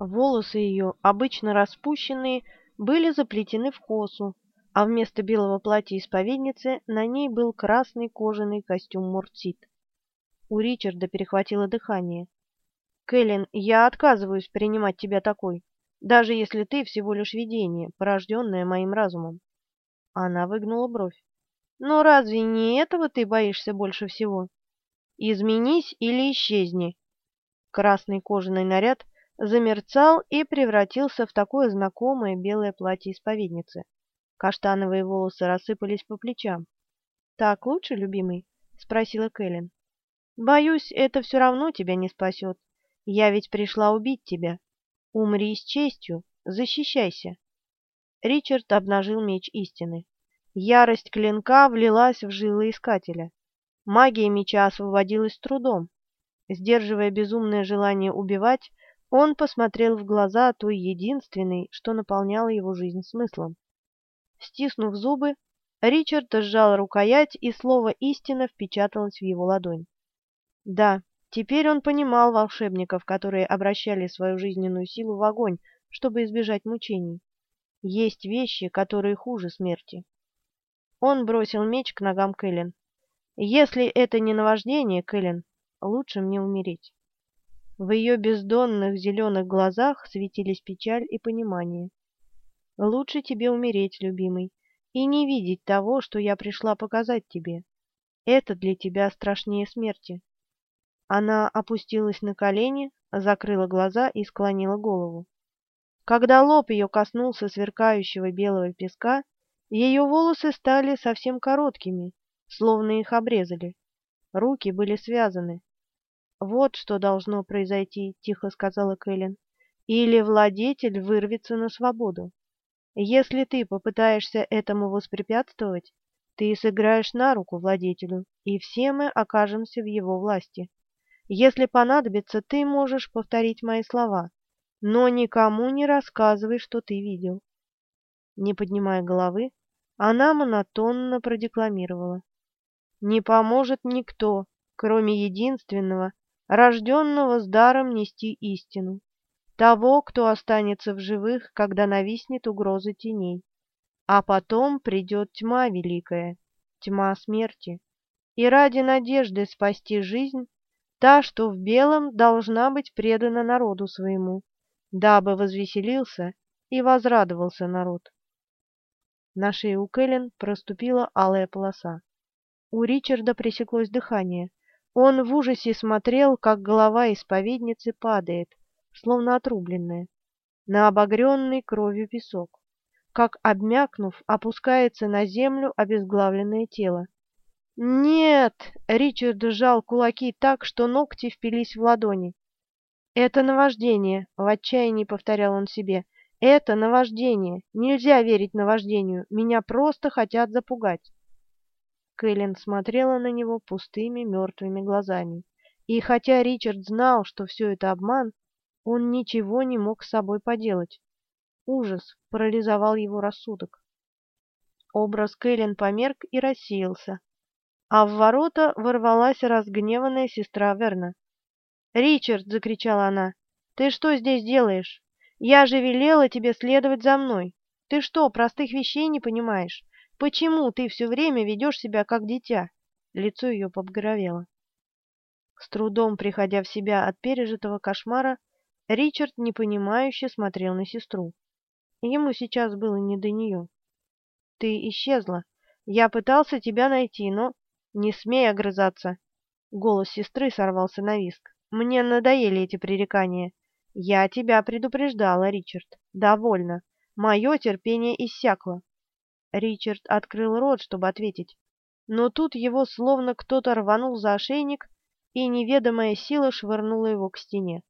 Волосы ее, обычно распущенные, были заплетены в косу, а вместо белого платья исповедницы на ней был красный кожаный костюм Мурцит. У Ричарда перехватило дыхание. «Кэлен, я отказываюсь принимать тебя такой, даже если ты всего лишь видение, порожденное моим разумом». Она выгнула бровь. «Но разве не этого ты боишься больше всего? Изменись или исчезни!» Красный кожаный наряд замерцал и превратился в такое знакомое белое платье исповедницы. Каштановые волосы рассыпались по плечам. «Так лучше, любимый?» — спросила Кэлен. «Боюсь, это все равно тебя не спасет. Я ведь пришла убить тебя. Умри с честью, защищайся». Ричард обнажил меч истины. Ярость клинка влилась в жилы искателя. Магия меча освободилась трудом. Сдерживая безумное желание убивать, он посмотрел в глаза той единственной, что наполняла его жизнь смыслом. Стиснув зубы, Ричард сжал рукоять, и слово «истина» впечаталось в его ладонь. Да, теперь он понимал волшебников, которые обращали свою жизненную силу в огонь, чтобы избежать мучений. Есть вещи, которые хуже смерти. Он бросил меч к ногам Кэлен. «Если это не наваждение, Кэлен, лучше мне умереть». В ее бездонных зеленых глазах светились печаль и понимание. «Лучше тебе умереть, любимый, и не видеть того, что я пришла показать тебе. Это для тебя страшнее смерти». Она опустилась на колени, закрыла глаза и склонила голову. Когда лоб ее коснулся сверкающего белого песка, ее волосы стали совсем короткими, словно их обрезали. Руки были связаны. «Вот что должно произойти», — тихо сказала Кэлен. «Или владетель вырвется на свободу. Если ты попытаешься этому воспрепятствовать, ты сыграешь на руку владетелю, и все мы окажемся в его власти. Если понадобится, ты можешь повторить мои слова, но никому не рассказывай, что ты видел». Не поднимая головы, она монотонно продекламировала. «Не поможет никто, кроме единственного, рожденного с даром нести истину, того, кто останется в живых, когда нависнет угроза теней. А потом придет тьма великая, тьма смерти, и ради надежды спасти жизнь, та, что в белом, должна быть предана народу своему, дабы возвеселился и возрадовался народ. На шее у Кэлен проступила алая полоса. У Ричарда пресеклось дыхание. Он в ужасе смотрел, как голова исповедницы падает, словно отрубленная, на обогренный кровью песок, как, обмякнув, опускается на землю обезглавленное тело. «Нет!» — Ричард сжал кулаки так, что ногти впились в ладони. «Это наваждение!» — в отчаянии повторял он себе. «Это наваждение! Нельзя верить наваждению! Меня просто хотят запугать!» Кэлен смотрела на него пустыми мертвыми глазами. И хотя Ричард знал, что все это обман, он ничего не мог с собой поделать. Ужас парализовал его рассудок. Образ Кэлен померк и рассеялся, а в ворота ворвалась разгневанная сестра Верна. «Ричард!» — закричала она. «Ты что здесь делаешь? Я же велела тебе следовать за мной. Ты что, простых вещей не понимаешь? Почему ты все время ведешь себя как дитя?» Лицо ее побагровело. С трудом приходя в себя от пережитого кошмара, Ричард непонимающе смотрел на сестру. Ему сейчас было не до нее. «Ты исчезла. Я пытался тебя найти, но...» «Не смей огрызаться!» Голос сестры сорвался на виск. «Мне надоели эти пререкания. Я тебя предупреждала, Ричард. Довольно. Мое терпение иссякло. Ричард открыл рот, чтобы ответить, но тут его словно кто-то рванул за ошейник, и неведомая сила швырнула его к стене.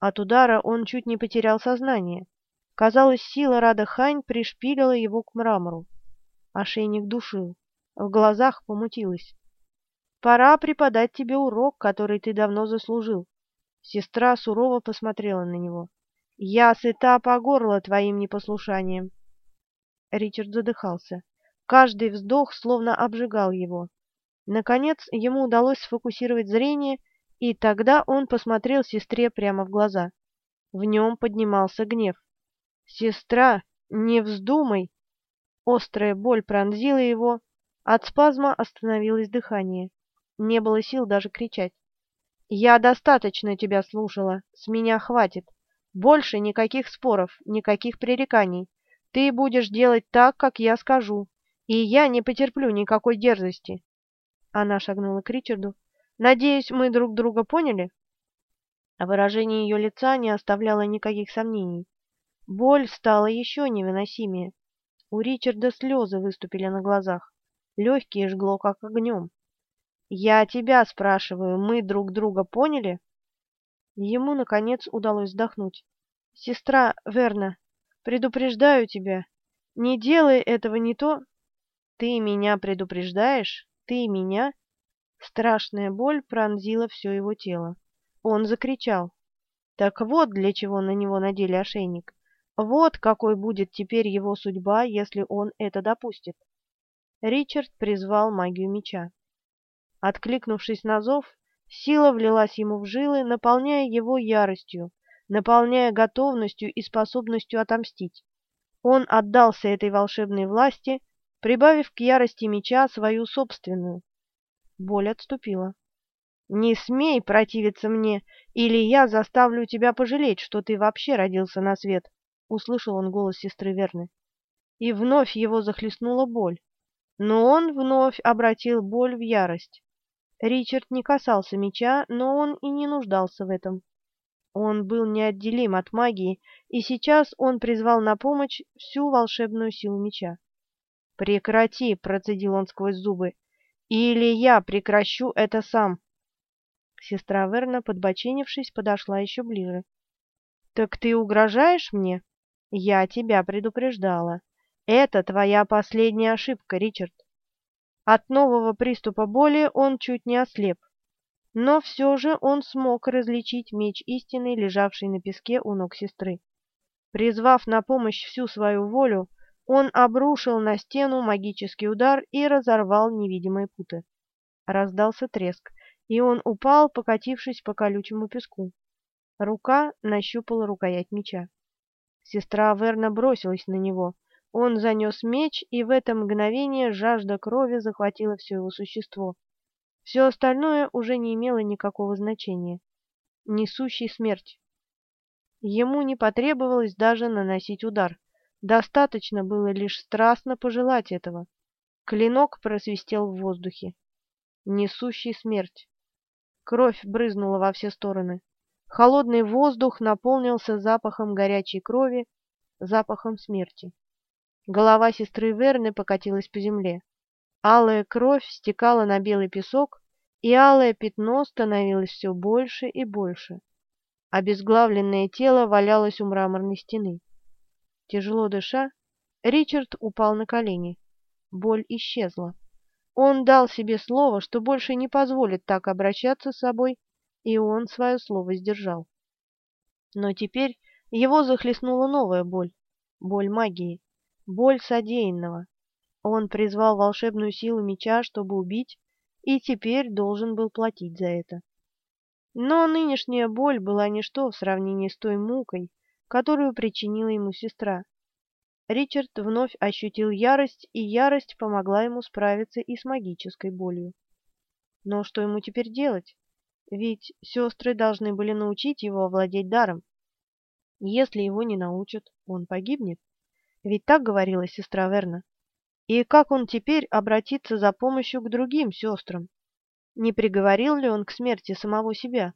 От удара он чуть не потерял сознание. Казалось, сила Рада Хань пришпилила его к мрамору. Ошейник душил, в глазах помутилось. «Пора преподать тебе урок, который ты давно заслужил». Сестра сурово посмотрела на него. «Я сыта по горло твоим непослушанием. Ричард задыхался. Каждый вздох словно обжигал его. Наконец ему удалось сфокусировать зрение, и тогда он посмотрел сестре прямо в глаза. В нем поднимался гнев. «Сестра, не вздумай!» Острая боль пронзила его, от спазма остановилось дыхание. Не было сил даже кричать. «Я достаточно тебя слушала, с меня хватит. Больше никаких споров, никаких пререканий. Ты будешь делать так, как я скажу, и я не потерплю никакой дерзости». Она шагнула к Ричарду. «Надеюсь, мы друг друга поняли?» А выражение ее лица не оставляло никаких сомнений. Боль стала еще невыносимее. У Ричарда слезы выступили на глазах. Легкие жгло, как огнем. «Я тебя спрашиваю, мы друг друга поняли?» Ему, наконец, удалось вздохнуть. «Сестра Верна, предупреждаю тебя, не делай этого не то...» «Ты меня предупреждаешь? Ты меня?» Страшная боль пронзила все его тело. Он закричал. Так вот для чего на него надели ошейник. Вот какой будет теперь его судьба, если он это допустит. Ричард призвал магию меча. Откликнувшись на зов, сила влилась ему в жилы, наполняя его яростью, наполняя готовностью и способностью отомстить. Он отдался этой волшебной власти, прибавив к ярости меча свою собственную. Боль отступила. «Не смей противиться мне, или я заставлю тебя пожалеть, что ты вообще родился на свет», — услышал он голос сестры Верны. И вновь его захлестнула боль. Но он вновь обратил боль в ярость. Ричард не касался меча, но он и не нуждался в этом. Он был неотделим от магии, и сейчас он призвал на помощь всю волшебную силу меча. «Прекрати!» — процедил он сквозь зубы. «Или я прекращу это сам!» Сестра Верна, подбоченившись, подошла еще ближе. «Так ты угрожаешь мне? Я тебя предупреждала. Это твоя последняя ошибка, Ричард. От нового приступа боли он чуть не ослеп. Но все же он смог различить меч истины, лежавший на песке у ног сестры. Призвав на помощь всю свою волю, он обрушил на стену магический удар и разорвал невидимые путы. Раздался треск, и он упал, покатившись по колючему песку. Рука нащупала рукоять меча. Сестра Верна бросилась на него — он занес меч, и в это мгновение жажда крови захватила все его существо. Все остальное уже не имело никакого значения. Несущий смерть. Ему не потребовалось даже наносить удар. Достаточно было лишь страстно пожелать этого. Клинок просвистел в воздухе. Несущий смерть. Кровь брызнула во все стороны. Холодный воздух наполнился запахом горячей крови, запахом смерти. Голова сестры Верны покатилась по земле. Алая кровь стекала на белый песок, и алое пятно становилось все больше и больше. Обезглавленное тело валялось у мраморной стены. Тяжело дыша, Ричард упал на колени. Боль исчезла. Он дал себе слово, что больше не позволит так обращаться с собой, и он свое слово сдержал. Но теперь его захлестнула новая боль, боль магии боль содеянного. Он призвал волшебную силу меча, чтобы убить, и теперь должен был платить за это. Но нынешняя боль была ничто в сравнении с той мукой, которую причинила ему сестра. Ричард вновь ощутил ярость, и ярость помогла ему справиться и с магической болью. Но что ему теперь делать? Ведь сестры должны были научить его овладеть даром. Если его не научат, он погибнет. Ведь так говорила сестра Верна. И как он теперь обратится за помощью к другим сестрам? Не приговорил ли он к смерти самого себя?